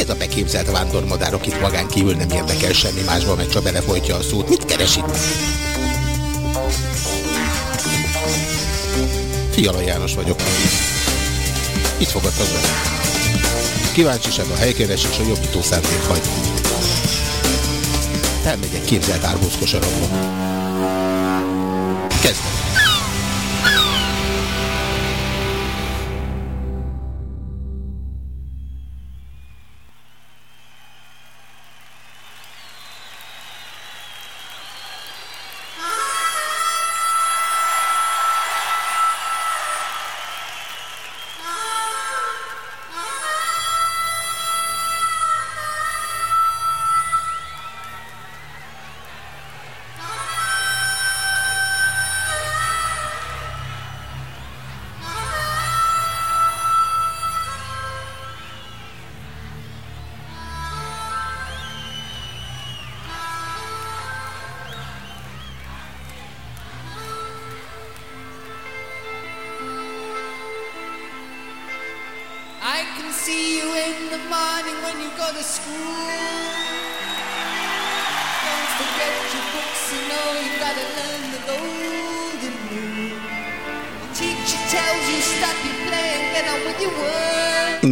Ez a beképzelt vándormadár, akit magán kívül nem érdekel semmi másba, meg csak belefolytja a szót? Mit keres itt? Fiala János vagyok. Itt fogadtak be. Kíváncsiság a helykeresés a jobbító szándék hagy. Elmegyek képzelt árbóz kosarokba.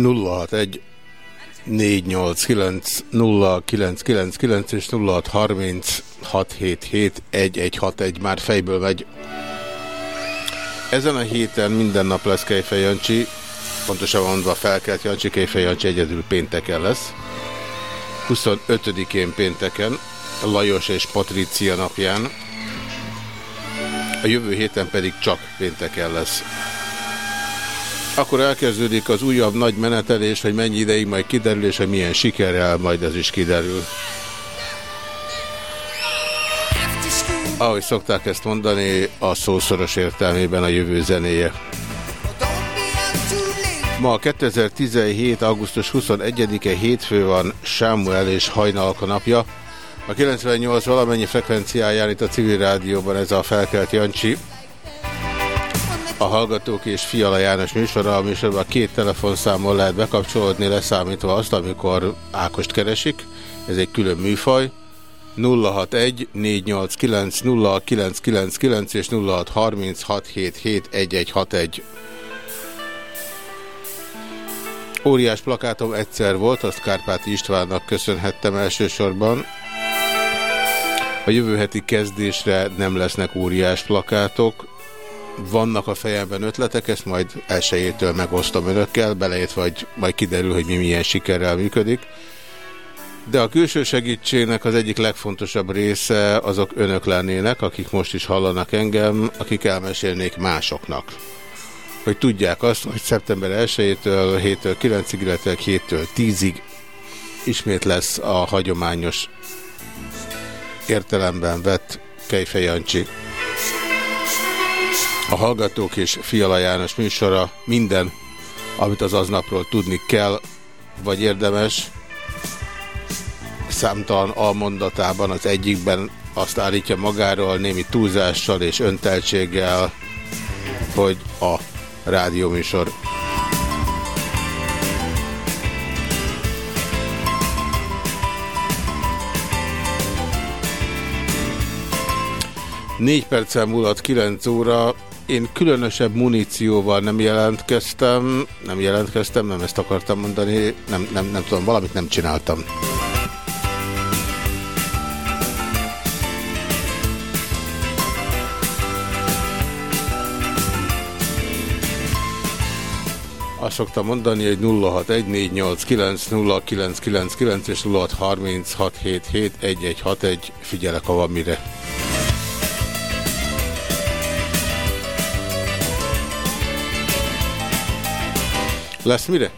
061 489 0999 és 0636771161 már fejből megy. Ezen a héten minden nap lesz Kejfej Jancsi, pontosabban mondva felkelt Jancsi, Kejfej Jancsi egyedül pénteken lesz. 25-én pénteken, Lajos és Patricia napján, a jövő héten pedig csak pénteken lesz. Akkor elkezdődik az újabb nagy menetelés, hogy mennyi ideig majd kiderül, és hogy milyen sikerrel majd ez is kiderül. Ahogy szokták ezt mondani, a szószoros értelmében a jövő zenéje. Ma 2017. augusztus 21-e hétfő van Sámuel és Hajnalka napja. A 98 valamennyi frekvenciáján itt a civil rádióban ez a felkelt Jancsi a Hallgatók és Fiala János műsora, a műsorban két telefonszámon lehet bekapcsolódni, leszámítva azt, amikor Ákost keresik. Ez egy külön műfaj. 061 489 0999 és 0636771161. Óriás plakátom egyszer volt, azt Kárpáti Istvánnak köszönhettem elsősorban. A jövő heti kezdésre nem lesznek óriás plakátok, vannak a fejemben ötletek, ezt majd elsőjétől megosztom önökkel, belejött vagy majd kiderül, hogy mi milyen sikerrel működik. De a külső segítségnek az egyik legfontosabb része azok önök lennének, akik most is hallanak engem, akik elmesélnék másoknak. Hogy tudják azt, hogy szeptember 1-től 7-től 9-ig, illetve 7-től 10-ig ismét lesz a hagyományos értelemben vett Kejfej Jancsi a Hallgatók és Fiala János műsora minden, amit az aznapról tudni kell, vagy érdemes. Számtalan almondatában az egyikben azt állítja magáról némi túlzással és önteltséggel, hogy a rádióműsor. Négy perccel múlott 9 óra, én különösebb munícióval nem jelentkeztem, nem jelentkeztem, nem ezt akartam mondani, nem, nem, nem tudom, valamit nem csináltam. Azt szoktam mondani, hogy 0614890999 és 0636771161, figyelek, ha van mire. Lesz mire?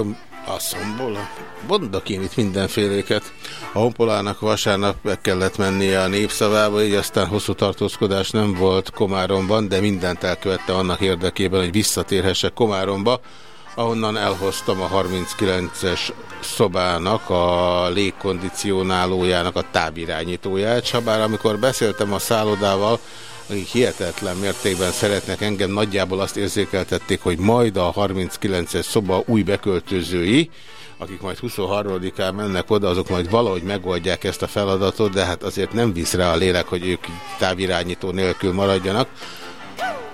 Szom, a szomból? Mondok én itt mindenféléket. A honpolának vasárnap meg kellett mennie a népszavába, így aztán hosszú tartózkodás nem volt Komáromban, de mindent elkövette annak érdekében, hogy visszatérhessek Komáromba, ahonnan elhoztam a 39-es szobának a légkondicionálójának a távirányítóját, ha bár amikor beszéltem a szállodával, akik hihetetlen mértékben szeretnek engem, nagyjából azt érzékeltették, hogy majd a 39-es szoba új beköltözői, akik majd 23-án mennek oda, azok majd valahogy megoldják ezt a feladatot, de hát azért nem visz rá a lélek, hogy ők távirányító nélkül maradjanak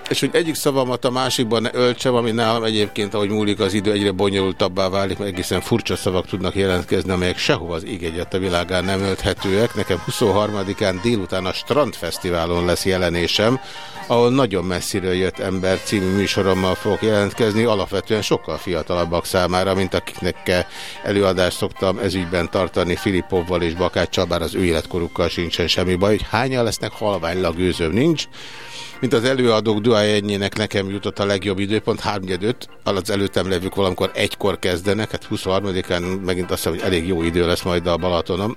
és hogy egyik szavamat a másikban ne öltsem, ami nálam egyébként, ahogy múlik az idő, egyre bonyolultabbá válik, mert egészen furcsa szavak tudnak jelentkezni, amelyek sehova az ég a világán nem ölthetőek. Nekem 23-án délután a Strandfesztiválon lesz jelenésem, ahol nagyon messziről jött ember című műsorommal fogok jelentkezni, alapvetően sokkal fiatalabbak számára, mint akiknek előadást szoktam ezügyben tartani Filipovval és Bakács Csabár, az ő életkorukkal sincsen semmi baj, hogy hányan lesznek, halványlag gőzöm nincs mint az előadók duájennyinek nekem jutott a legjobb időpont, 3-5, az előttem levők valamikor egykor kezdenek, hát 23-án megint azt hiszem, hogy elég jó idő lesz majd a Balatonom.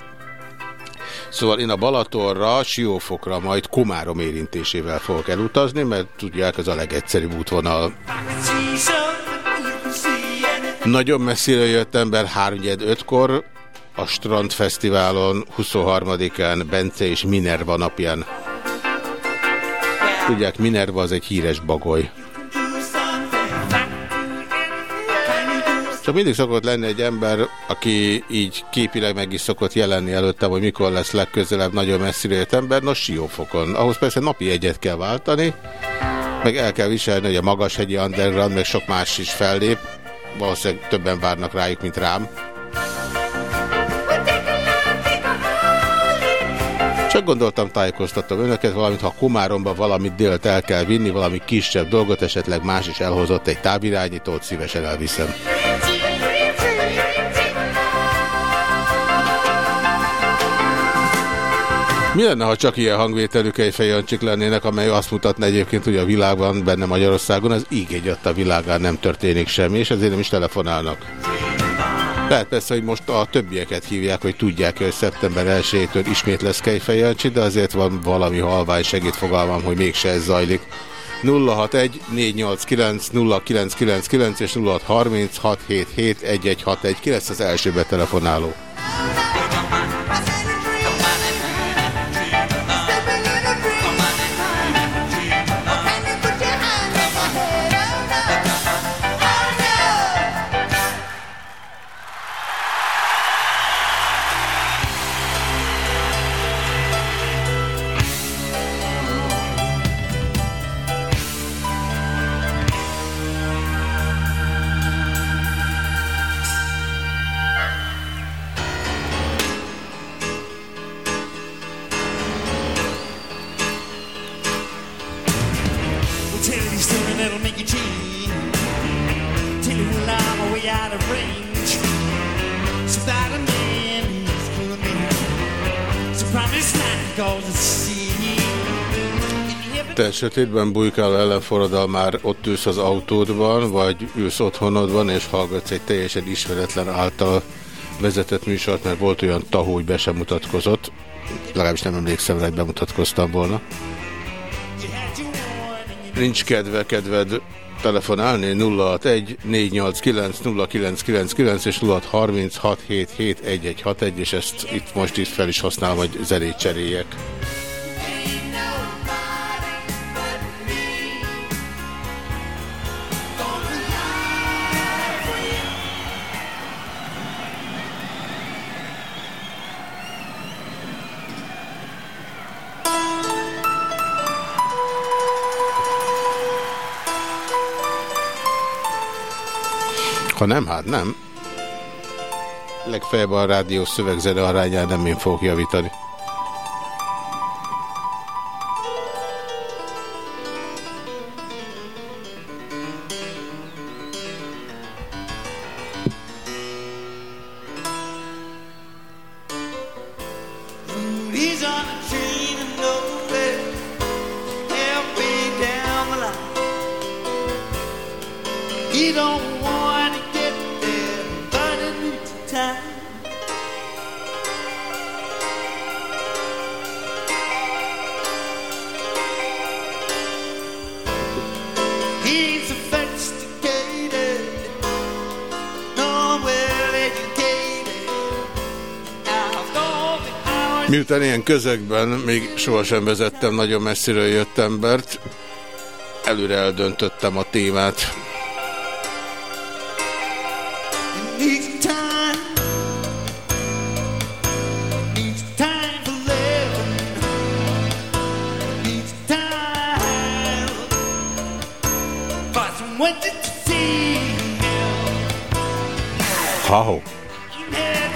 Szóval én a Balatonra, Siófokra majd Komárom érintésével fogok elutazni, mert tudják, ez a legegyszerűbb útvonal. Nagyon messzire jött ember 3-5-kor, a Strandfesztiválon 23-án Bence és Minerva napján. Tudják, Minerva az egy híres bagoly. Csak mindig szokott lenni egy ember, aki így képileg meg is szokott jelenni előtte, hogy mikor lesz legközelebb nagyon messzire jött ember, nos siófokon. Ahhoz persze napi egyet kell váltani, meg el kell viselni, hogy a magashegyi underground, meg sok más is fellép. Valószínűleg többen várnak rájuk, mint rám. Csak gondoltam, tájékoztattam önöket, valamint ha Komáromba valamit délt el kell vinni, valami kisebb dolgot, esetleg más is elhozott egy távirányítót, szívesen elviszem. Mi lenne, ha csak ilyen hangvételű kejfejancsik lennének, amely azt mutatna egyébként, hogy a világban, benne Magyarországon az íg egy a világán nem történik semmi, és ezért nem is telefonálnak. Lehet persze, hogy most a többieket hívják, hogy tudják, hogy szeptember 1-től ismét lesz Kejfejancsi, de azért van valami halvány segítfogalmam, hogy mégse ez zajlik. 061 489 0999 és 0630 677 1161 ki lesz az első betelefonáló. Sötétben bujkál ellenforradal már ott ülsz az autódban, vagy ülsz otthonodban, és hallgatsz egy teljesen ismeretlen által vezetett műsort, mert volt olyan tahó, hogy be sem mutatkozott. Legalábbis nem emlékszem hogy bemutatkoztam volna. Nincs kedve, kedved telefonálni 061 489 0999 és 0636771161 és ezt itt most itt fel is használom, hogy zenét cseréljek. Ha nem, hát nem. Legfeljebb a rádió szövegzene arányán nem én fogok javítani. Miután ilyen közegben még sohasem vezettem nagyon messziről jött embert, előre eldöntöttem a témát. Ha-ho.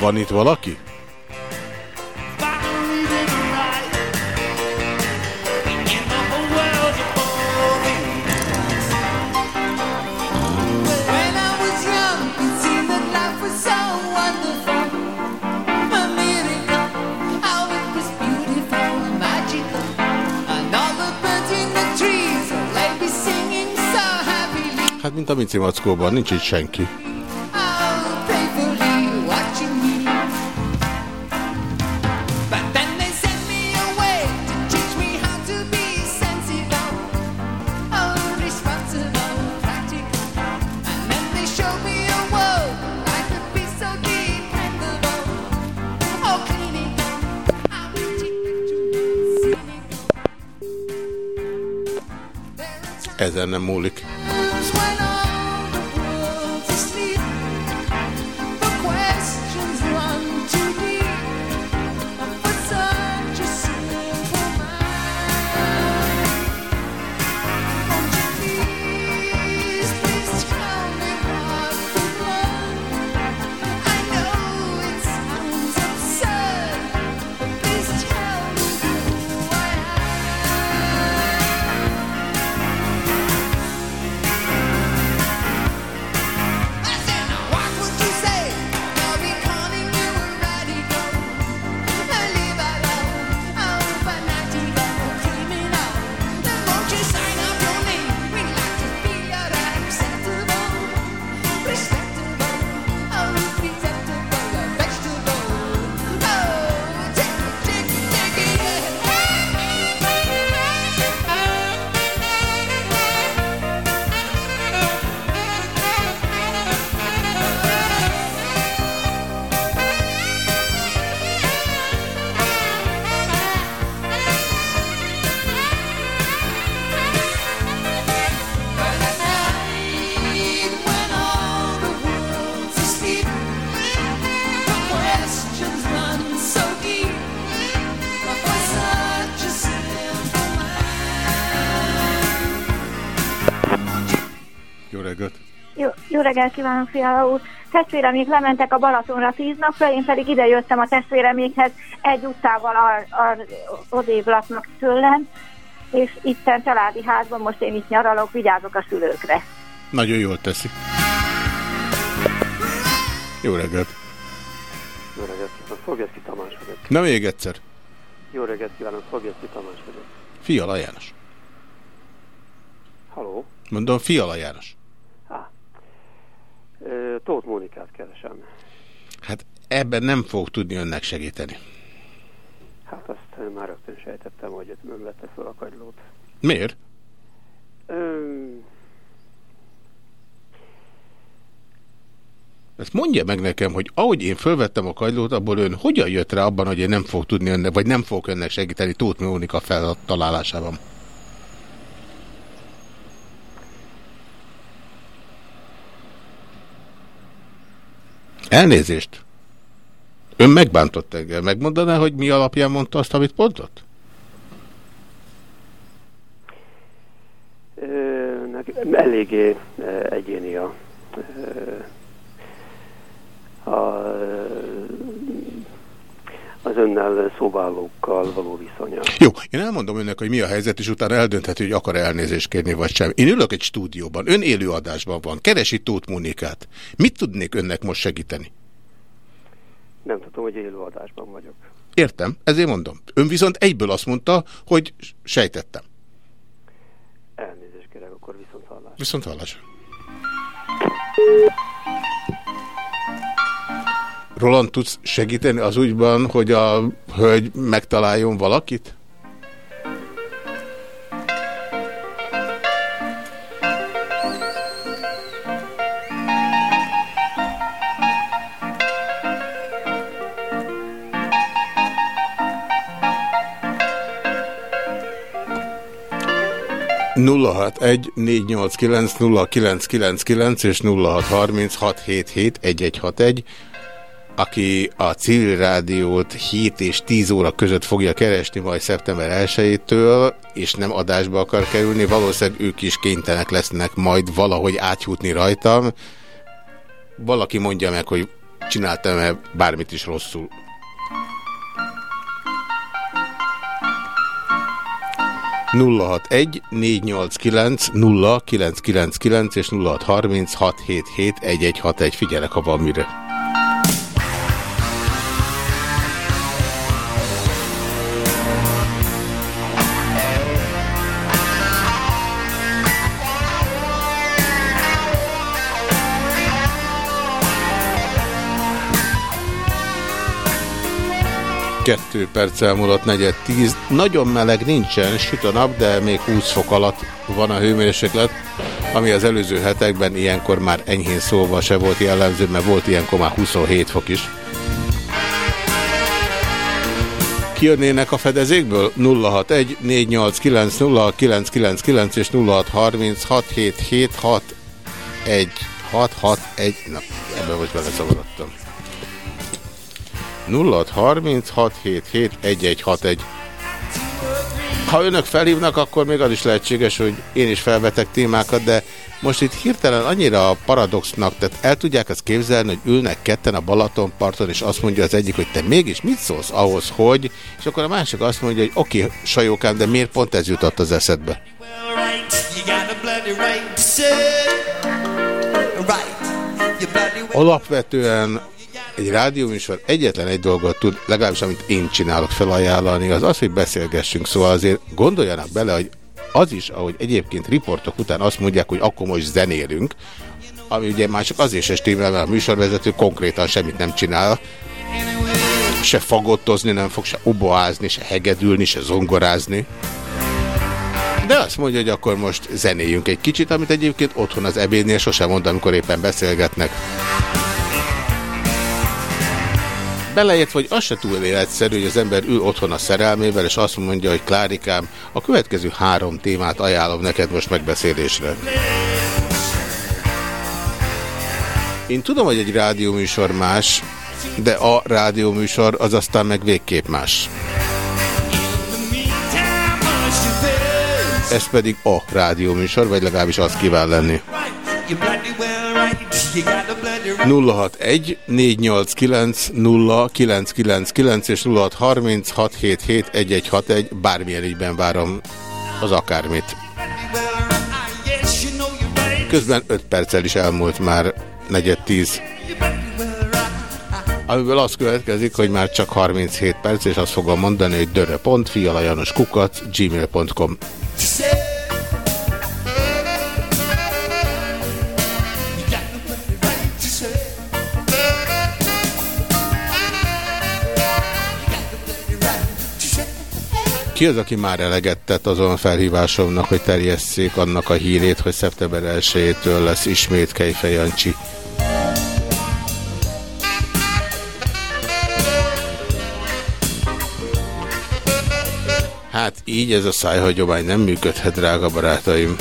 Van itt valaki? Mici Mackóban, nincs itt senki. Ezen nem múlik. Reggelt kívánok, Fiala úr! Testvéremék lementek a Balatonra tíz napra, én pedig ide jöttem a testvéremékhez egy utcával odébb laknak tőlem, és itten családi házban most én itt nyaralok, vigyázok a szülőkre. Nagyon jól teszi. Jó reggelt! Jó reggelt Szolgeszki Tamás vagyok. Na még egyszer. Jó reggelt kívánok, Szolgeszki Tamás vagyok. Fiala János. Haló? Mondom, Fiala János. Tóth Mónikát keresem. Hát ebben nem fog tudni önnek segíteni. Hát azt már rögtön sejtettem, hogy ön vette fel a kagylót. Miért? Öm... Ezt mondja meg nekem, hogy ahogy én fölvettem a kagylót, abból ön hogyan jött rá abban, hogy én nem fog tudni önnek, vagy nem fog önnek segíteni Tóth Mónika feltalálásában? Elnézést. Ön megbántott engem. Megmondaná, hogy mi alapján mondta azt, amit mondott? Eléggé egyéni a, a az önnel szobálókkal való viszonya. Jó, én elmondom önnek, hogy mi a helyzet, és utána eldöntheti, hogy akar elnézést kérni, vagy sem. Én ülök egy stúdióban, ön élőadásban van, keresi Tóth Mónikát. Mit tudnék önnek most segíteni? Nem tudom, hogy élőadásban vagyok. Értem, ezért mondom. Ön viszont egyből azt mondta, hogy sejtettem. Elnézést kérek, akkor viszont hallás. Viszont hallás. Roland, tudsz segíteni az úgyban, hogy a hölgy megtaláljon valakit? nulla hat egy négy nyolc kilenc nulla kilenc kilenc kilenc és nulla hat harminc hat hét hét egy egy hat egy aki a civil rádiót 7 és 10 óra között fogja keresni majd szeptember 1-től, és nem adásba akar kerülni, valószínűleg ők is kénytelenek lesznek majd valahogy átjutni rajtam. Valaki mondja meg, hogy csináltam-e bármit is rosszul. 061 489 0999 és 0630 677 1161. Figyelek, ha van mire. Kettő perc elmúlott negyed tíz. Nagyon meleg nincsen, süt a nap, de még 20 fok alatt van a hőmérséklet, ami az előző hetekben ilyenkor már enyhén szóval se volt jellemző, mert volt ilyenkor már 27 fok is. Kijönnének a fedezékből? 061 489 0999 és 06367761 661 na ebben most beleszavarodtam. 0636771161. Ha önök felhívnak, akkor még az is lehetséges, hogy én is felvetek témákat, de most itt hirtelen annyira a paradoxnak, tehát el tudják azt képzelni, hogy ülnek ketten a Balatonparton, és azt mondja az egyik, hogy te mégis mit szólsz ahhoz, hogy, és akkor a másik azt mondja, hogy oké, okay, sajókám, de miért pont ez jutott az eszedbe? Alapvetően egy rádióműsor egyetlen egy dolgot tud, legalábbis amit én csinálok felajánlani, az az, hogy beszélgessünk. Szóval azért gondoljanak bele, hogy az is, ahogy egyébként riportok után azt mondják, hogy akkor most zenélünk, ami ugye már csak azért se stimmel, mert a műsorvezető konkrétan semmit nem csinál, se fagottozni nem fog, se oboázni, se hegedülni, se zongorázni. De azt mondja, hogy akkor most zenéljünk egy kicsit, amit egyébként otthon az ebédnél sosem mond, amikor éppen beszélgetnek. Beleért, hogy az se túl életszerű, hogy az ember ül otthon a szerelmével, és azt mondja, hogy Klárikám, a következő három témát ajánlom neked most megbeszélésre. Én tudom, hogy egy rádióműsor más, de a rádióműsor az aztán meg végképp más. Ez pedig a rádióműsor, vagy legalábbis az kíván lenni. 061 489 0999 és 0636771161 bármilyen ígyben várom az akármit. Közben 5 perccel is elmúlt már negyed 10. Amiből az következik, hogy már csak 37 perc, és azt fogom mondani, hogy dörre.fialajanoskukat gmail.com Ki az, aki már eleget tett azon felhívásomnak, hogy terjesszék annak a hírét, hogy szeptember 1-től lesz ismét Kejfej? Hát így ez a szájhagyomány nem működhet, drága barátaim.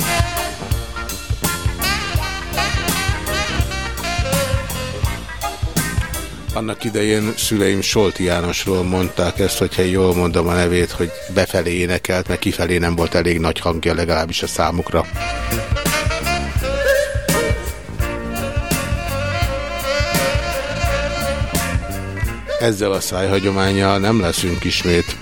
Annak idején szüleim Solti Jánosról mondták ezt, hogyha jól mondom a nevét, hogy befelé énekelt, mert kifelé nem volt elég nagy hangja legalábbis a számukra. Ezzel a szájhagyományjal nem leszünk ismét.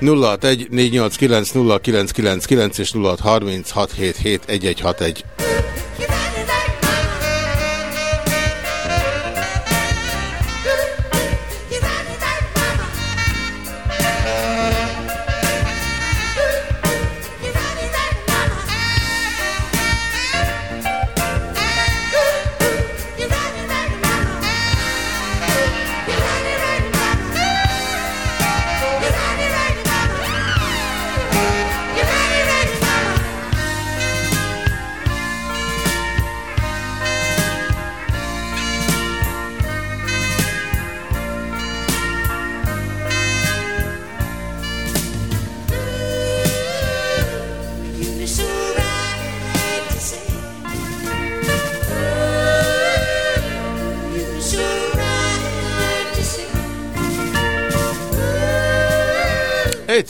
061 489 0999 és 0636771161.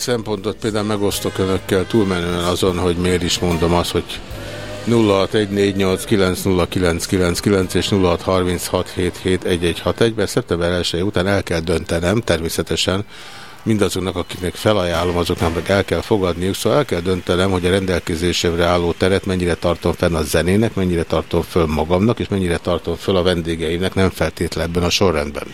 szempontot például megosztok önökkel túlmenően azon, hogy miért is mondom azt, hogy 0614890999 és 0636771161, mert szeptember 1 után el kell döntenem, természetesen mindazoknak, akiknek felajánlom, azoknak meg el kell fogadniuk, szóval el kell döntenem, hogy a rendelkezésemre álló teret mennyire tartom fenn a zenének, mennyire tartom föl magamnak, és mennyire tartom föl a vendégeimnek, nem feltétlenül a sorrendben.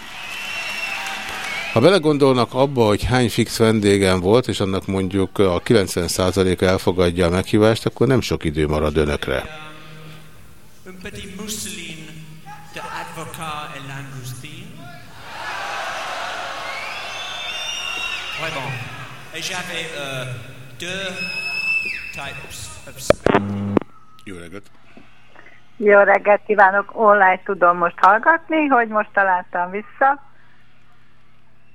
Ha belegondolnak abba, hogy hány fix vendégem volt, és annak mondjuk a 90%-a elfogadja a meghívást, akkor nem sok idő marad önökre. Jó reggelt! Jó reggelt kívánok! Online tudom most hallgatni, hogy most találtam vissza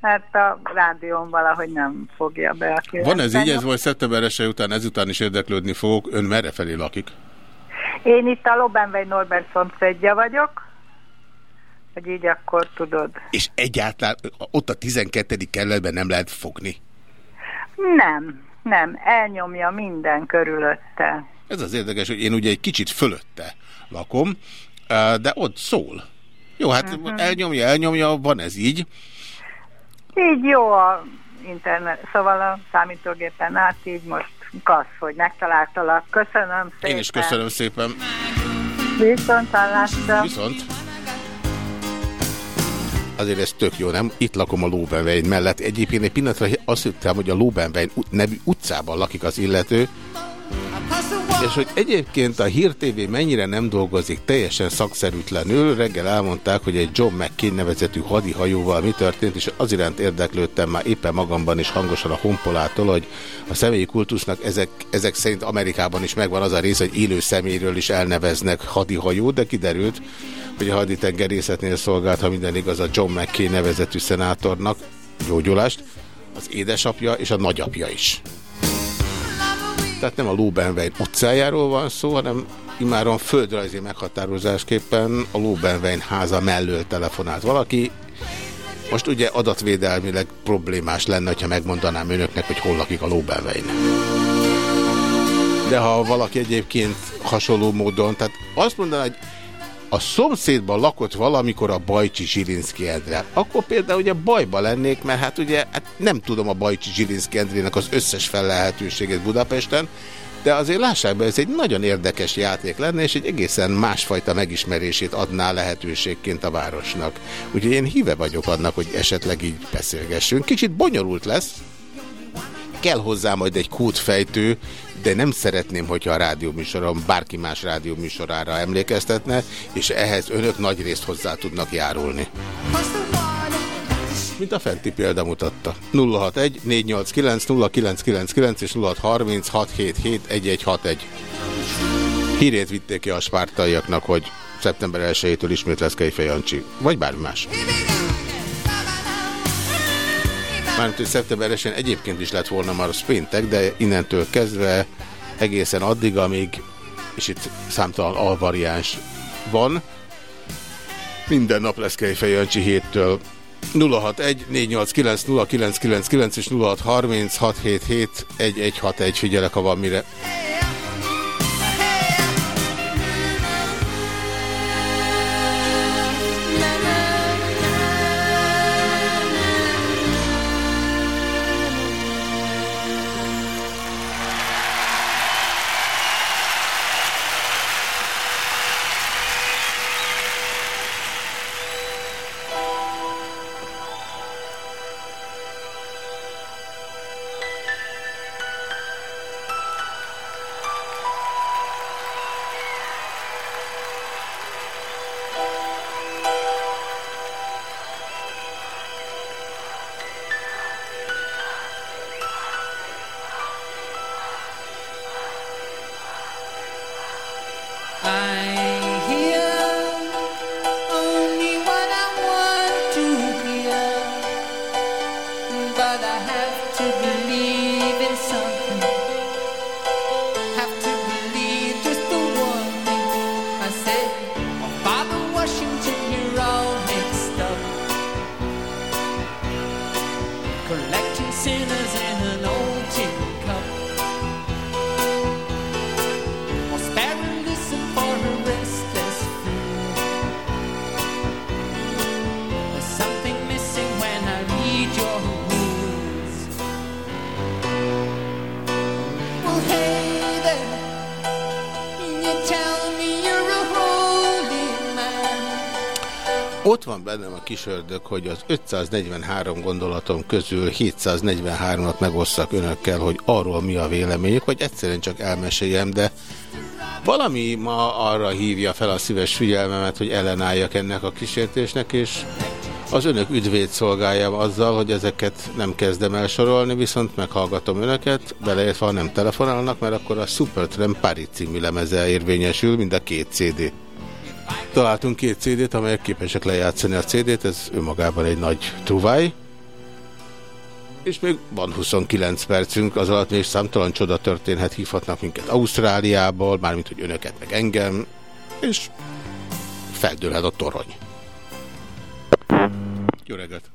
mert a rádión valahogy nem fogja be a kérdést. Van ez így, ez volt szeptember eső után, ezután is érdeklődni fogok. Ön merre felé lakik? Én itt a Lobenvej Norbert szomszédja vagyok, hogy így akkor tudod. És egyáltalán ott a 12. kerületben nem lehet fogni? Nem, nem, elnyomja minden körülötte. Ez az érdekes, hogy én ugye egy kicsit fölötte lakom, de ott szól. Jó, hát uh mhm. -huh. elnyomja, elnyomja, van ez így. Így jó a internet, szóval a számítógépen át, így most kassz, hogy megtaláltalak. Köszönöm szépen. Én is köszönöm szépen. Viszont hallásra. Viszont. Azért ez tök jó, nem? Itt lakom a Lóbenvein mellett. Egyébként egy pillanatra azt hittem, hogy a Lóbenvein nevű utcában lakik az illető, és hogy egyébként a Hír TV mennyire nem dolgozik teljesen szakszerűtlenül, reggel elmondták, hogy egy John McCain nevezetű hadihajóval mi történt, és az iránt érdeklődtem már éppen magamban is hangosan a honpolától, hogy a személyi kultusznak ezek, ezek szerint Amerikában is megvan az a rész, hogy élő személyről is elneveznek hadihajót, de kiderült, hogy a haditengerészetnél szolgált, ha minden igaz, a John McCain nevezetű szenátornak gyógyulást, az édesapja és a nagyapja is. Tehát nem a Lóbenvein utcájáról van szó, hanem imáron földrajzi meghatározásképpen a Lóbenvein háza mellől telefonált valaki. Most ugye adatvédelmileg problémás lenne, ha megmondanám önöknek, hogy hol lakik a Lóbenvein. De ha valaki egyébként hasonló módon, tehát azt mondaná, hogy a szomszédban lakott valamikor a Bajcsi Zsilinszki Endre, akkor például ugye bajba lennék, mert hát ugye hát nem tudom a Bajcsi Zsilinszki Endrének az összes fellehetőséget Budapesten, de azért lássák be, ez egy nagyon érdekes játék lenne, és egy egészen másfajta megismerését adná lehetőségként a városnak. Úgyhogy én híve vagyok annak, hogy esetleg így beszélgessünk. Kicsit bonyolult lesz, kell hozzá majd egy kódfejtő, de nem szeretném, hogyha a rádióműsorom bárki más rádióműsorára emlékeztetne, és ehhez önök nagy részt hozzá tudnak járulni. Mint a fenti példa mutatta. 061 489 0999 és 0636771161. Hírét vitték ki a spártaiaknak, hogy szeptember 1-től ismét lesz Kejfej. Vagy bármi más. Mármint, hogy szeptember esén egyébként is lett volna már a péntek, de innentől kezdve egészen addig, amíg, és itt számtalan alvariáns van, minden nap lesz Kejfej Jancsi héttől 061 489 0999 és 0630 677 1161 figyelek, ha van mire. Bennem a kis ördög, hogy az 543 gondolatom közül 743-at megosszak önökkel, hogy arról mi a véleményük, vagy egyszerűen csak elmeséljem, de valami ma arra hívja fel a szíves figyelmemet, hogy ellenálljak ennek a kísértésnek, és az önök üdvét szolgáljam azzal, hogy ezeket nem kezdem el sorolni, viszont meghallgatom önöket, beleértve, ha nem telefonálnak, mert akkor a Supertramp Paris című lemeze érvényesül, mind a két CD. Találtunk két CD-t, amelyek képesek lejátszani a CD-t, ez önmagában egy nagy truváj. És még van 29 percünk, az alatt még számtalan csoda történhet, hívhatnak minket Ausztráliából, mármint hogy önöket meg engem, és feldőlhet a torony. Jó reggelt!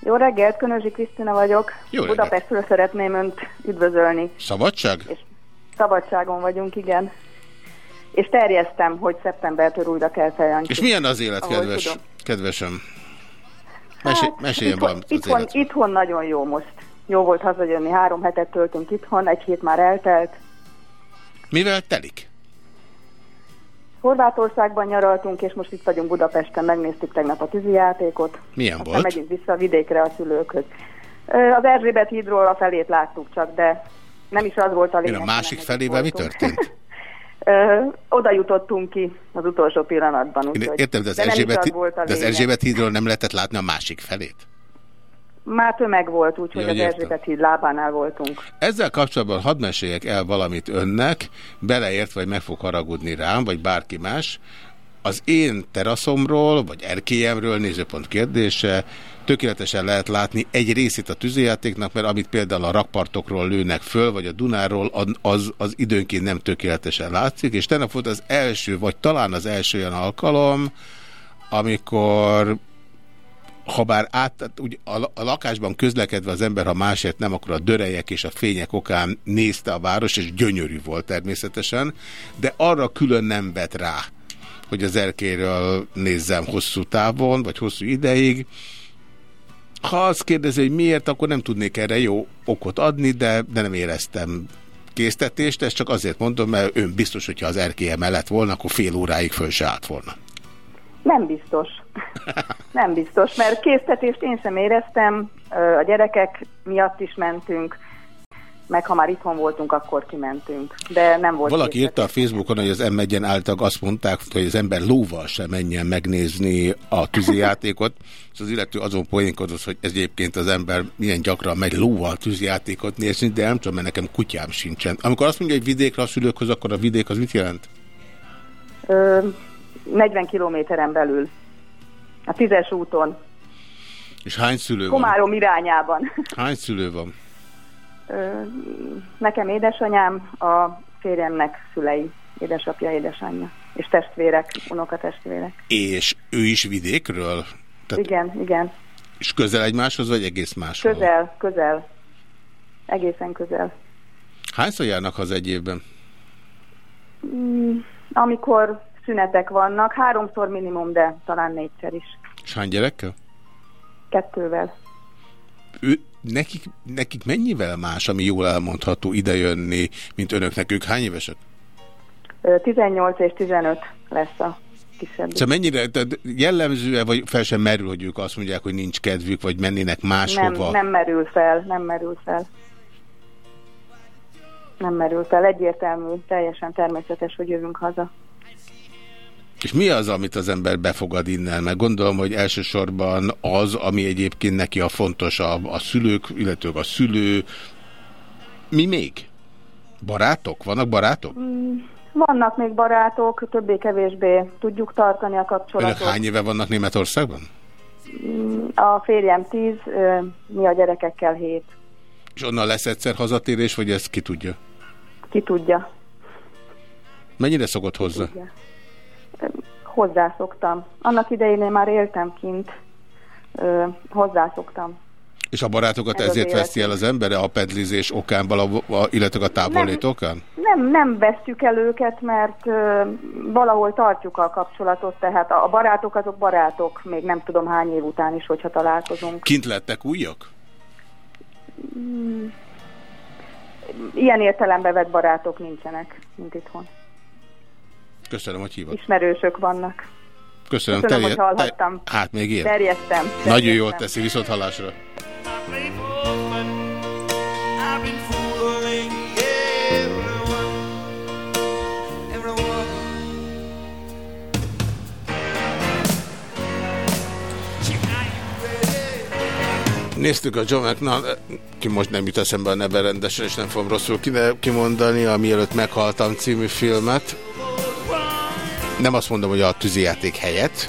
Jó reggelt, Könözsi Krisztina vagyok. Jó reggelt. Budapestről szeretném Önt üdvözölni. Szabadság? Szabadságon vagyunk, igen. És terjesztem, hogy szeptembertől újra kell feljelni. És milyen az élet, kedves, tudom. kedvesem? Mesé Hát, meséljen itthon, valamit itthon, élet. itthon nagyon jó most. Jó volt hazajönni, három hetet töltünk itthon, egy hét már eltelt. Mivel telik? Horvátországban nyaraltunk, és most itt vagyunk Budapesten, megnéztük tegnap a tűzijátékot. Milyen Aztán volt? megyünk vissza a vidékre a szülőkhöz. Az Erzsébet hídról a felét láttuk csak, de nem is az volt a Én lényeg. a másik felével mi történt? Ö, oda jutottunk ki az utolsó pillanatban. Én Úgyhogy, értem, de az, is Erzsébet, az de az. Erzsébet hídról nem lehetett látni a másik felét? Már tömeg volt, úgyhogy Ja, az. Erzsébet híd lábánál voltunk. Ezzel kapcsolatban hadd meséljek el valamit önnek, beleértve, vagy meg fog haragudni rám, vagy bárki más. Az én teraszomról, vagy erkélyemről, nézőpont kérdése, tökéletesen lehet látni egy részét a tűzijátéknak, mert amit például a rakpartokról lőnek föl, vagy a Dunáról, az, az időnként nem tökéletesen látszik, és tegnap volt az első, vagy talán az első olyan alkalom, amikor ha bár át, úgy a, a lakásban közlekedve az ember, ha másért nem, akkor a dörejek és a fények okán nézte a város, és gyönyörű volt természetesen, de arra külön nem vett rá, hogy az erkéről nézzem hosszú távon, vagy hosszú ideig. Ha azt kérdezi, hogy miért, akkor nem tudnék erre jó okot adni, de, de nem éreztem késztetést, ezt csak azért mondom, mert ön biztos, hogyha az erkélye mellett volna, akkor fél óráig föl se állt volna. Nem biztos. Nem biztos, mert késztetést én sem éreztem, a gyerekek miatt is mentünk, meg ha már itthon voltunk, akkor kimentünk. De nem volt Valaki írta a. Facebookon, hogy az M1-en által azt mondták, hogy az ember lóval sem menjen megnézni a tűzijátékot, és az illető azon poénkodott, hogy ez egyébként az ember milyen gyakran megy lóval tűzijátékot nézni, de nem tudom, mert nekem kutyám sincsen. Amikor azt mondja, hogy vidékre a szülőkhöz, akkor a vidék az mit jelent? Ö, 40 kilométeren belül. A tízes úton, És hány szülő van? Komárom irányában. Hány szülő van? Nekem édesanyám, a férjemnek szülei, édesapja, édesanyja, és testvérek, unokatestvérek. És ő is vidékről? Tehát, Igen, igen. és közel egymáshoz, vagy egész máshol? Közel, közel. Egészen közel. Hányszor járnak haza egy évben? Mm, Amikor szünetek vannak, háromszor minimum, de talán négyszer is. És hány gyerekkel? Kettővel. ő, nekik, nekik mennyivel más, ami jól elmondható idejönni, mint önöknek? Ők hány évesek? Ö, 18 és 15 lesz a kisebb. Szóval mennyire tehát jellemző vagy fel sem merül, hogy ők azt mondják, hogy nincs kedvük, vagy mennének nem, máshova? nem merül fel, nem merül fel. Nem merül fel. Egyértelmű, teljesen természetes, hogy jövünk haza. És mi az, amit az ember befogad innen? Mert gondolom, hogy elsősorban az, ami egyébként neki a fontos, a, a szülők, illetőleg a szülő. Mi még? Barátok? Vannak barátok? Mm, Vannak még barátok, többé-kevésbé tudjuk tartani a Önök kapcsolatot. hány éve vannak Németországban? Mm, A férjem 10, ö, mi a gyerekekkel 7. És onnan lesz egyszer hazatérés, vagy ezt ki tudja? Ki tudja. Mennyire szokott hozzá? Tudja. Hozzászoktam. Annak idején én már éltem kint. Ö, Hozzászoktam. És a barátokat Ez ezért veszi el az embere a pedlizés okán, illetve a távolét okán? Nem, nem vesztjük el őket, mert ö, valahol tartjuk a kapcsolatot, tehát a, a barátok azok barátok, még nem tudom hány év után is, hogyha találkozunk. Kint lettek újak? Ilyen értelembe vett barátok nincsenek, mint itthon. Köszönöm, hogy hívott. Ismerősök vannak. Köszönöm. Köszönöm, terje- hogy hallhattam. te- Hát még én. Terjesztem. Nagyon terjesztem. jól teszi, viszont hallásra. Néztük a John McNall, ki most nem jut eszembe a neve rendesen, és nem fogom rosszul kimondani, a Mielőtt meghaltam című filmet. Nem azt mondom, hogy a tűzijáték helyett.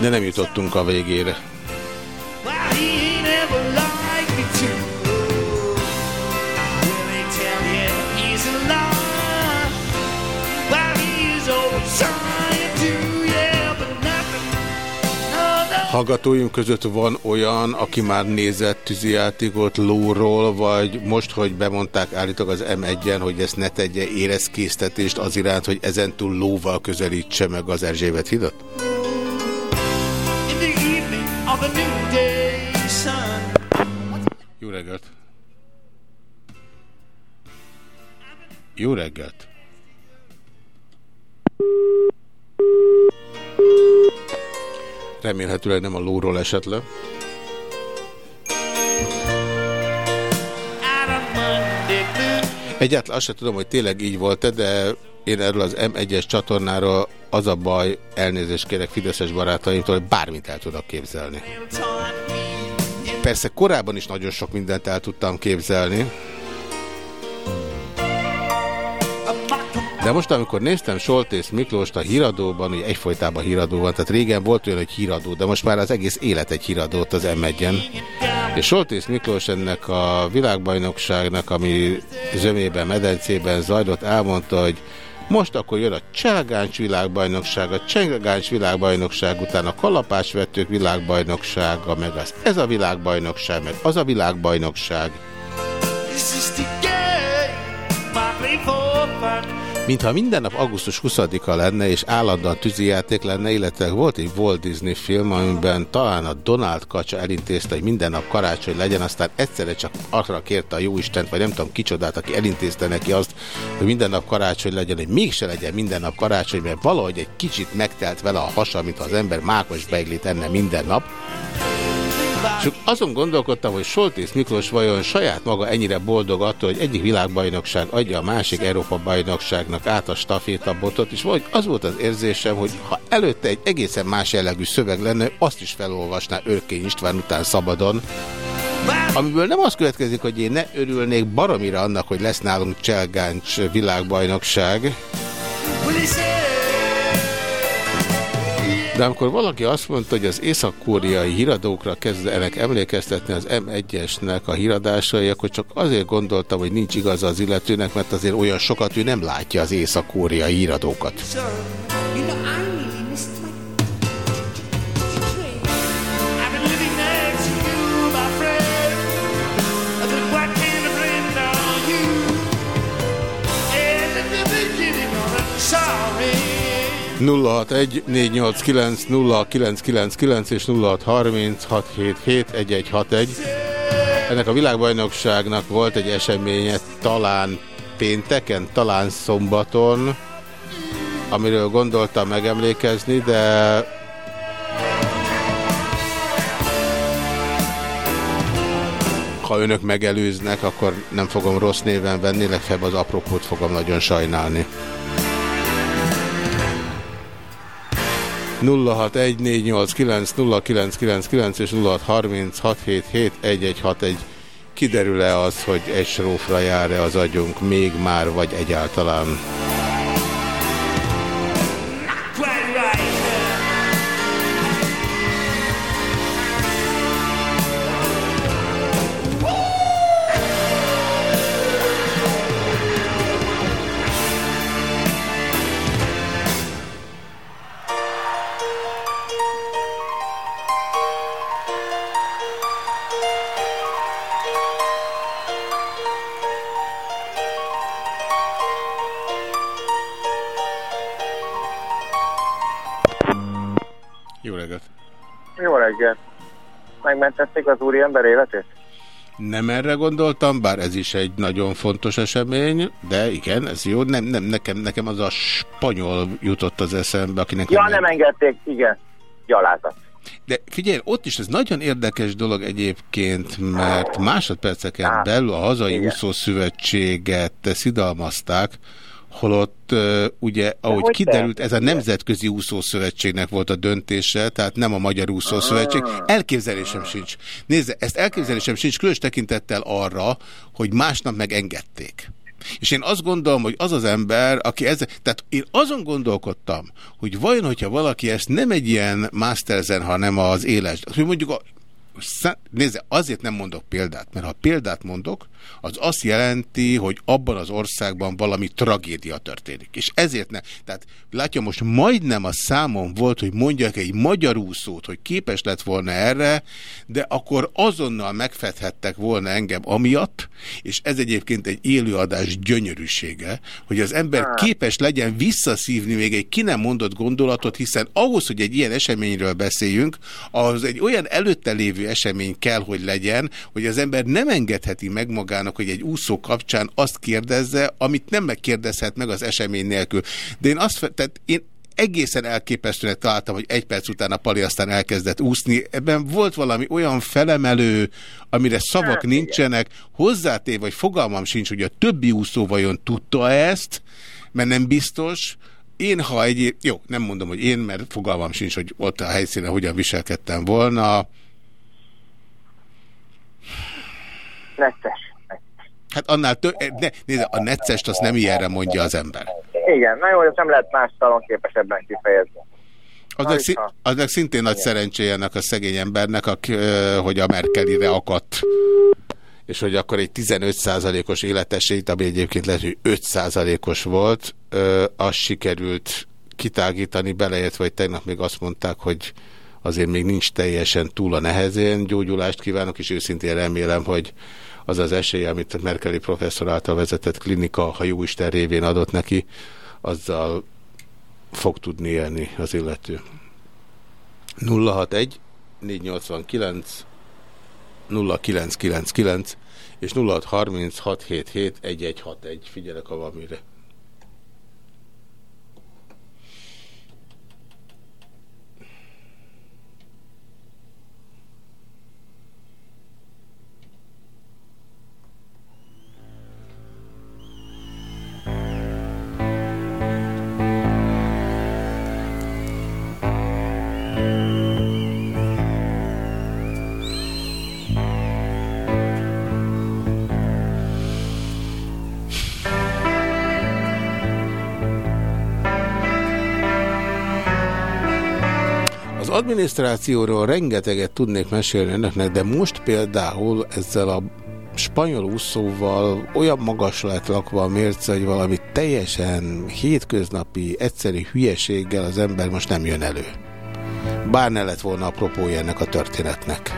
De nem jutottunk a végére. Hallgatóim között van olyan, aki már nézett tűzijátékot lóról, vagy most, hogy bemondták állítok az M1-en, hogy ezt ne tegye érezkésztetést az iránt, hogy ezentúl lóval közelítse meg az Erzsébet hidat? Jó reggelt! Jó reggelt! Remélhetőleg nem a lóról esett le. Egyáltalán azt sem tudom, hogy tényleg így volt-e, de én erről az M1-es csatornáról az a baj, elnézést kérek Fideszes barátaimtól, hogy bármit el tudok képzelni. Persze korábban is nagyon sok mindent el tudtam képzelni, de most, amikor néztem Soltész Miklóst a híradóban, ugye egyfolytában híradó van, tehát régen volt olyan, hogy híradó, de most már az egész élet egy híradót az M1-en. És Soltész Miklós ennek a világbajnokságnak, ami zömében, medencében zajlott, elmondta, hogy most akkor jön a Cselgáncs világbajnokság, a Cselgáncs világbajnokság után a kalapásvetők világbajnoksága, meg az ez a világbajnokság, meg az a világbajnokság. This is the game fun. Mintha minden nap augusztus 20-a lenne, és állandóan tűzijáték lenne, illetve volt egy Walt Disney film, amiben talán a Donald Kacsa elintézte, hogy minden nap karácsony legyen, aztán egyszerre csak arra kérte a jóistent, vagy nem tudom kicsodát, aki elintézte neki azt, hogy minden nap karácsony legyen, hogy mégse legyen minden nap karácsony, mert valahogy egy kicsit megtelt vele a hasa, mint az ember mákos beiglit enne minden nap. És azon gondolkodtam, hogy Soltész Miklós vajon saját maga ennyire boldog attól, hogy egyik világbajnokság adja a másik Európa bajnokságnak át a stafétabotot, és vagy az volt az érzésem, hogy ha előtte egy egészen más jellegű szöveg lenne, azt is felolvasná Örkény István után szabadon, amiből nem az következik, hogy én ne örülnék baromira annak, hogy lesz nálunk Cselgáncs világbajnokság, De amikor valaki azt mondta, hogy az észak-koreai híradókra kezdenek emlékeztetni az M1-esnek a híradásai, akkor csak azért gondoltam, hogy nincs igaza az illetőnek, mert azért olyan sokat ő nem látja az észak-koreai híradókat. sir, you know, 061 489 0999 és 0636771161. Ennek a világbajnokságnak volt egy eseménye talán pénteken, talán szombaton, amiről gondoltam megemlékezni, de ha önök megelőznek, akkor nem fogom rossz néven venni, legfeljebb az apropót fogom nagyon sajnálni. 0614890999 és 0636771161 kiderül-e az, hogy egy srófra jár-e az agyunk még már, vagy egyáltalán. Megmentették az úriember életét? Nem erre gondoltam, bár ez is egy nagyon fontos esemény, de igen, ez jó. Nem, nem, nekem, nekem az a spanyol jutott az eszembe, akinek... Ja, nem engedték, igen. Gyalázat. De figyelj, ott is ez nagyon érdekes dolog egyébként, mert másodperceken belül a hazai úszószövetséget szidalmazták, holott ugye, ahogy hogy kiderült, ez a? Nemzetközi Úszószövetségnek volt a döntése, tehát nem a Magyar Úszószövetség. Elképzelésem sincs. Nézze, ezt elképzelésem sincs, különös tekintettel arra, hogy másnap megengedték. És én azt gondolom, hogy az az ember, aki ezzel... Tehát én azon gondolkodtam, hogy vajon, hogyha valaki ezt nem egy ilyen masterzen, hanem az éles... Hogy mondjuk a, Nézze, azért nem mondok példát, mert ha példát mondok, az azt jelenti, hogy abban az országban valami tragédia történik. És ezért ne. Tehát látja, most majdnem a számon volt, hogy mondjak egy magyar úszót, hogy képes lett volna erre, de akkor azonnal megfedhettek volna engem amiatt, és ez egyébként egy élőadás gyönyörűsége, hogy az ember képes legyen visszaszívni még egy ki nem mondott gondolatot, hiszen ahhoz, hogy egy ilyen eseményről beszéljünk, ahhoz egy olyan előtte lévő esemény kell, hogy legyen, hogy az ember nem engedheti meg magának, hogy egy úszó kapcsán azt kérdezze, amit nem megkérdezhet meg az esemény nélkül. De én azt, tehát én egészen elképesztőnek találtam, hogy egy perc után a Pali aztán elkezdett úszni. Ebben volt valami olyan felemelő, amire szavak nincsenek, hozzátéve, vagy fogalmam sincs, hogy a többi úszó vajon tudta ezt, mert nem biztos. Én, ha egy... Jó, nem mondom, hogy én, mert fogalmam sincs, hogy ott a helyszínen hogyan viselkedtem volna. Necces. Hát annál több... Ne, nézd, a neccest azt nem ilyenre mondja az ember. Igen, na jó, ezt nem lehet más szalonképesebben kifejezni. Az meg, Aj, szí- ha. az meg szintén nagy szerencséje ennek a szegény embernek, aki, ö, hogy a Merkelire akadt, és hogy akkor egy 15%-os életesélyt, ami egyébként lehet, hogy 5%-os volt, ö, az sikerült kitágítani, beleértve, vagy tegnap még azt mondták, hogy azért még nincs teljesen túl a nehezén. Gyógyulást kívánok, és őszintén remélem, hogy az az esély, amit Merkeli professzor által vezetett klinika, ha jó Isten révén adott neki, azzal fog tudni élni az illető. 061 489 0999 és 063677 1161. Figyelek a valamire. Adminisztrációról rengeteget tudnék mesélni önöknek, de most például ezzel a spanyol úszóval olyan magas lett lakva a mérce, hogy valami teljesen hétköznapi, egyszerű hülyeséggel az ember most nem jön elő. Bár ne lett volna apropója ennek a történetnek.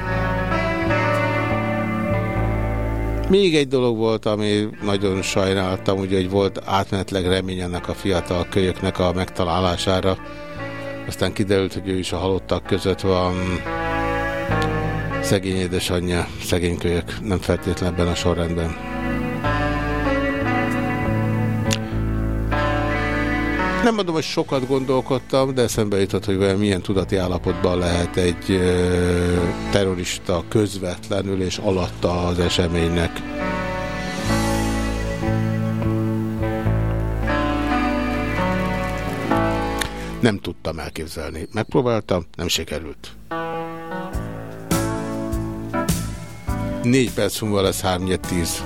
Még egy dolog volt, ami nagyon sajnáltam, ugye, hogy volt átmenetleg remény ennek a fiatal kölyöknek a megtalálására. Aztán kiderült, hogy ő is a halottak között van. Szegény édesanyja, szegény kölyök, nem feltétlenül ebben a sorrendben. Nem mondom, hogy sokat gondolkodtam, de eszembe jutott, hogy milyen tudati állapotban lehet egy terrorista közvetlenül és alatta az eseménynek. Nem tudtam elképzelni. Megpróbáltam, nem sikerült. Négy perc múlva lesz 3 10.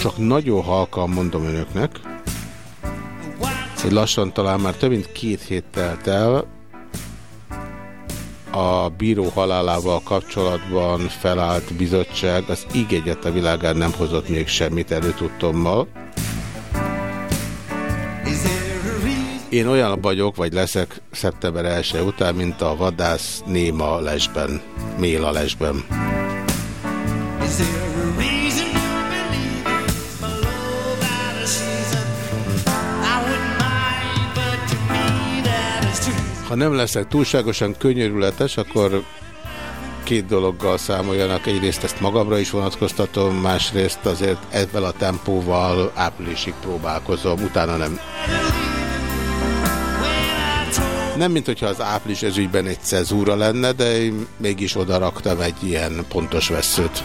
Csak nagyon halkan mondom önöknek, hogy lassan talán már több mint két hét telt el, a bíró halálával kapcsolatban felállt bizottság az íg egyet a világán nem hozott még semmit előtudtommal. Én olyan vagyok, vagy leszek szeptember 1 után, mint a vadász néma lesben, méla lesben. Ha nem leszek túlságosan könyörületes, akkor két dologgal számoljanak. Egyrészt ezt magamra is vonatkoztatom, másrészt azért ezzel a tempóval áprilisig próbálkozom, utána nem. Nem, mint hogyha az április ezügyben egy cezúra lenne, de én mégis oda raktam egy ilyen pontos veszőt.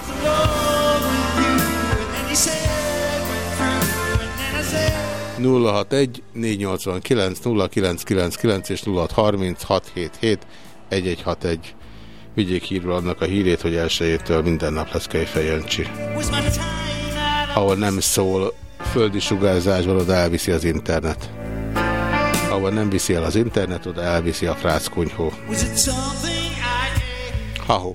061 489 0999 és 0630 677 1161. Vigyék hírról annak a hírét, hogy elsőjétől minden nap lesz Kejfejöncsi. Ahol nem szól földi sugárzásban, oda elviszi az internet. Ahol nem viszi el az internet, oda elviszi a frászkunyhó. Ha-ho.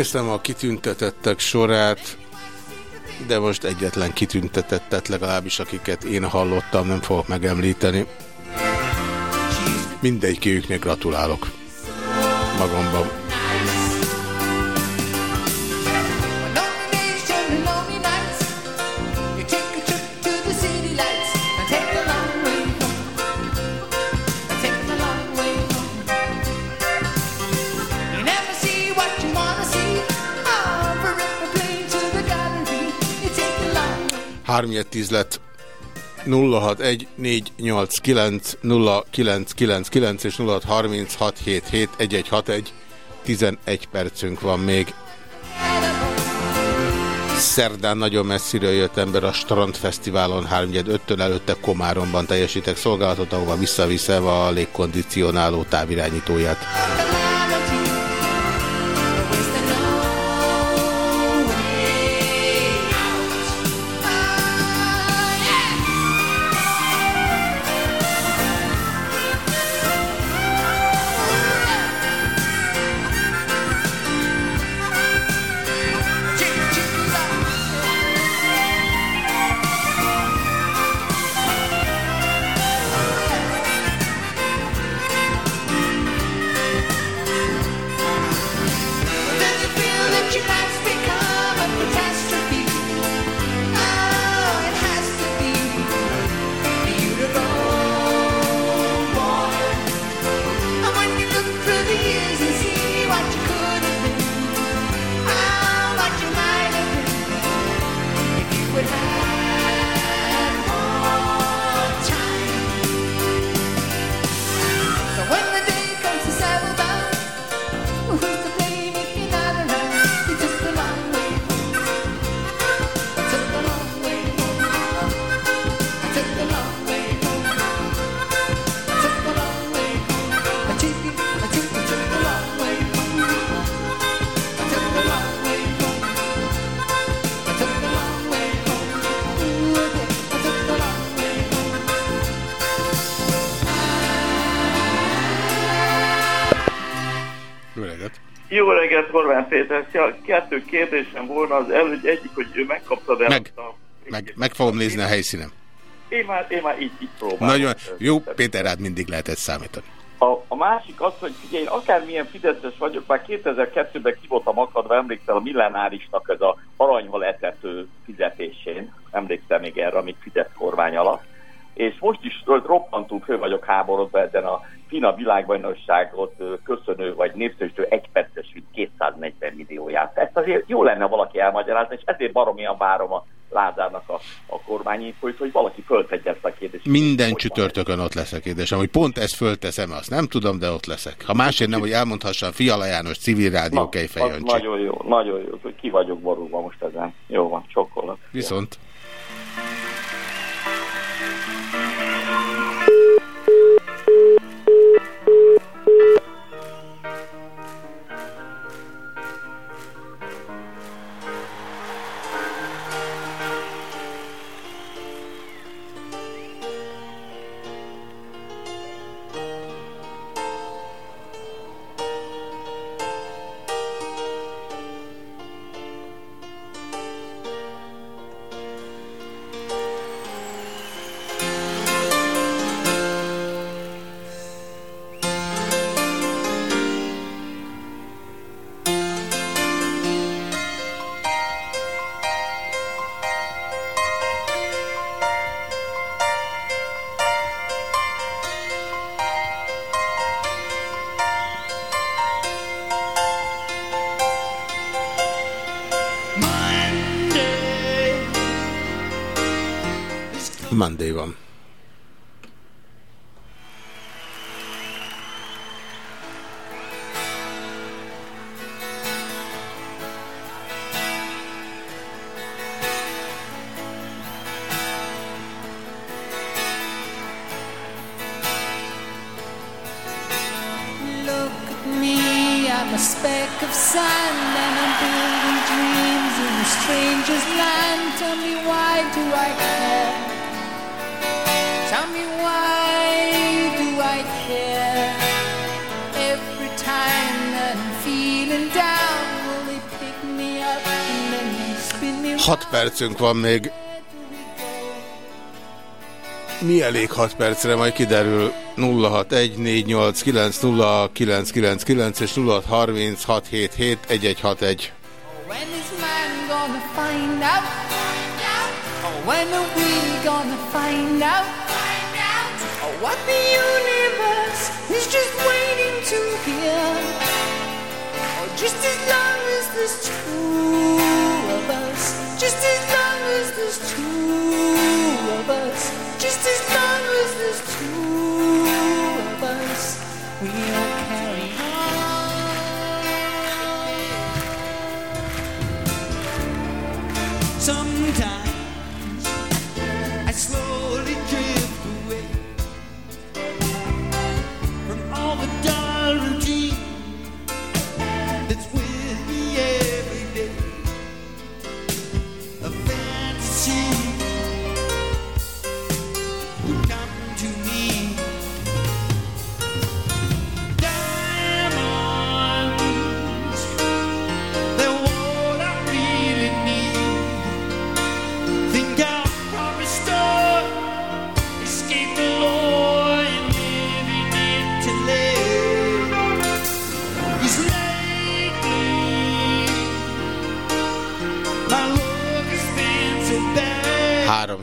Néztem a kitüntetettek sorát, de most egyetlen kitüntetettet legalábbis, akiket én hallottam, nem fogok megemlíteni. Mindegyikőjüknek gratulálok magamban. Way. 3-10 lett 061 489 0999 és 0636771161 11 percünk van még. Szerdán nagyon messziről jött ember a Strandfesztiválon 3-5-től előtte Komáromban teljesítek szolgálatot, ahova visszaviszem a légkondicionáló távirányítóját. Szia, Kettő kérdésem volna. Az előtt egyik, hogy ő megkaptad el Meg. a... Meg, meg fogom nézni a helyszínen. Én már, én már így, így próbálom. Nagyon jó, Péter, rád mindig lehetett számítani. A, a másik az, hogy figyelj, én akármilyen fideszes vagyok, már 2002-ben ki voltam akadva, emlékszel a millenárisnak ez a aranyval etető fizetésén, emlékszem még erre, amíg Fidesz kormány alatt, és most is roppantul fő vagyok háborodva ezen a FINA világbajnokságot köszönő vagy népszerűsítő egyperces ügy 240 millióját. Ezt azért jó lenne valaki elmagyarázni, és ezért baromian várom a Lázárnak a, a kormányinfóit, hogy valaki föltegye ezt a kérdést. Minden csütörtökön ott leszek, édesem. Hogy pont ezt fölteszem, azt nem tudom, de ott leszek. Ha másért nem, hogy elmondhassam Fiala János civil rádió Na, nagyon jó, nagyon jó, hogy ki vagyok borulva most ezen. Jó van, csokkolok. Viszont. Monday I'm a speck of sand, and I'm building dreams in a stranger's land. Tell me why do I care? Tell me why do I care? Every time that I'm feeling down, will they pick me up and then they spin me 6 percünk van még. Mi elég 6 percre, majd kiderül 0614890999 és 0636771161. When is man gonna find out? When are we gonna find out? Or what the universe is just waiting to hear? Or just as long as there's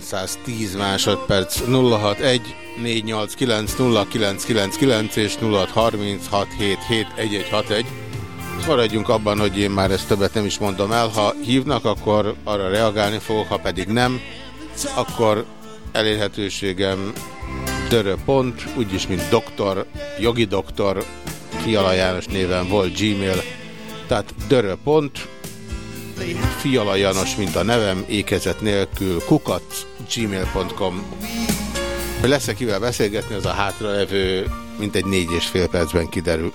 210 másodperc 061 489 0999 és 0636771161. Maradjunk abban, hogy én már ezt többet nem is mondom el. Ha hívnak, akkor arra reagálni fogok, ha pedig nem, akkor elérhetőségem döröpont, úgyis mint doktor, jogi doktor, Fiala János néven volt Gmail, tehát döröpont, Fiala János mint a nevem, ékezet nélkül, kukac, gmail.com. Hogy lesz-e kivel beszélgetni, az a hátralevő mintegy négy és fél percben kiderül.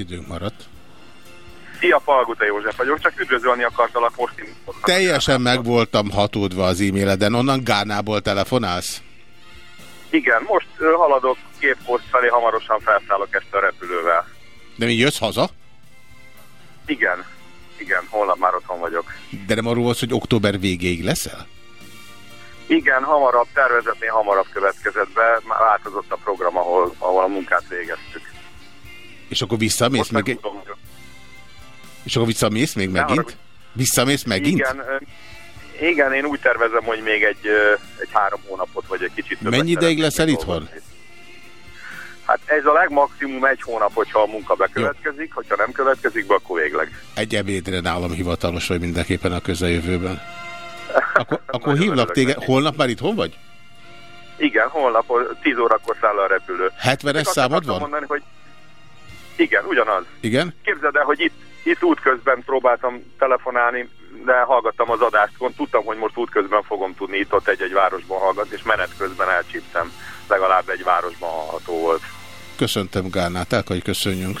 Időnk maradt. Szia, Palguta József vagyok, csak üdvözölni akartalak most én. Teljesen meg voltam hatódva az e-maileden, onnan Gánából telefonálsz? Igen, most haladok képposzt felé, hamarosan felszállok este a repülővel. De mi jössz haza? Igen, igen, holnap már otthon vagyok. De nem arról volt, hogy október végéig leszel? Igen, hamarabb, tervezetnél hamarabb következett be, már változott a program, ahol, ahol a munkát végeztük. És akkor visszamész Most meg... meg tudom, hogy- És akkor visszamész még megint? Visszamész megint? Igen, igen, én úgy tervezem, hogy még egy, egy három hónapot, vagy egy kicsit többet Mennyi ideig leszel itthon? Hát ez a legmaximum egy hónap, hogyha a munka bekövetkezik, hogyha nem következik be, akkor végleg. Egy ebédre nálam hivatalos vagy mindenképpen a közeljövőben. Akkor, akkor hívlak téged. neki. Holnap már itthon vagy? Igen, holnap ö, 10 órakor száll a repülő. 70-es Csak azt számod van? Mondani, hogy igen, ugyanaz. Igen? Képzeld el, hogy itt, itt útközben próbáltam telefonálni, de hallgattam az adást, gond, tudtam, hogy most útközben fogom tudni itt-ott egy-egy városban hallgatni, és menet közben elcsíptem. Legalább egy városban hallható volt. Köszöntöm Gánát, el kell, hogy köszönjünk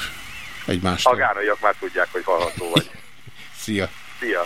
A egymástól. gánaiak már tudják, hogy hallható vagy. Szia! Szia!